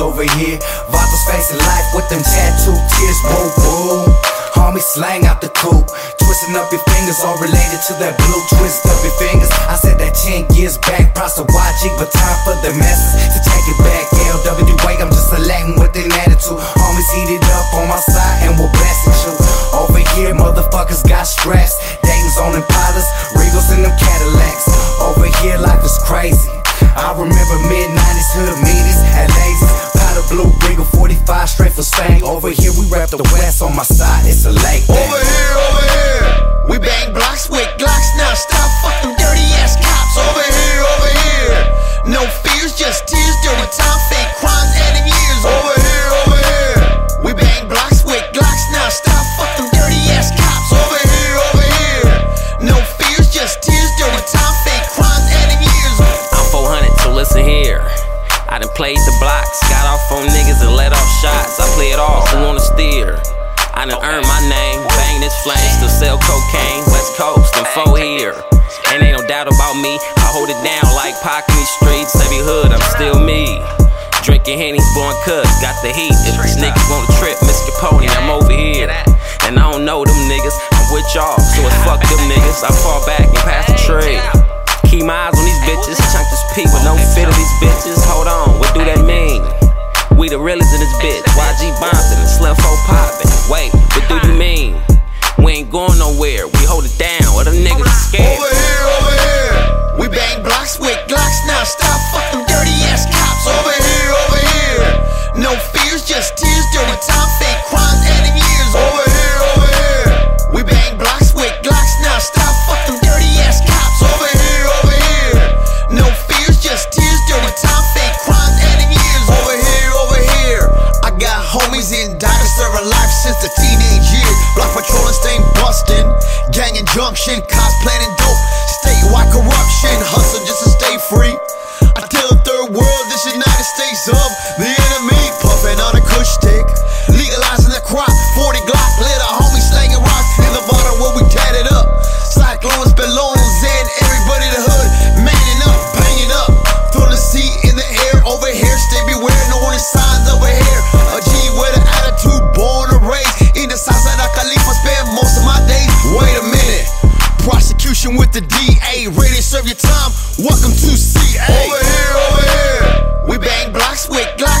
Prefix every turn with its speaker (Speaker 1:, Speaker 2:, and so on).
Speaker 1: over here. Vatos facing life with them tattoo tears, woo woo. Homie slang out the coop, twisting up your fingers, all related to that blue. Twist up your fingers. I said that 10 years back, props to YG, but time for the masses to take it back. LWA, I'm just a Latin with an attitude. Homies heated up on my side, and we're blasting you. Over here, motherfuckers got stressed. Dayton's on Impalas, Regals in them Cadillacs. Over here, life is crazy. I remember mid 90s hood meetings 45 straight for Spain. Over here, we rap the West on my side, it's a lake. thing.
Speaker 2: Over here, over here. We bang blocks with Glocks now. Stop fuck them dirty ass cops. Over here, over here. No fears, just tears. Dirty time, fake crimes, adding years. Over here, over here. We bang blocks with Glocks now. Stop fuck them dirty ass cops. Over here, over here. No fears, just tears. Dirty time, fake crimes, adding years.
Speaker 3: I'm 400, so listen here. I done played the blocks, got off on niggas and let off shots. I play it all, who wanna steer? I done earned my name, bang this flame, still sell cocaine, West Coast, and four here. And ain't no doubt about me, I hold it down like Pac in these streets, every hood, I'm still me. Drinking Henny, blowing cuts, got the heat. If these niggas want a trip, Mr. Pony, I'm over here. And I don't know them niggas, I'm with y'all, so it's fuck them niggas. I fall back and pass the trade. Keep my eyes on these bitches, chunk this P with no fit of these bitches. Hold on, what do that mean? The realest in this bitch. YG Bompton Homies in Diner serving life since the teenage years. Block patrolling, staying bustin'. Gang and junction, cops planning dope. Statewide
Speaker 2: corruption, hustle just to stay free. execution with the DA. Ready to serve your time. Welcome to CA. Over here, over here. We bang blocks with glass.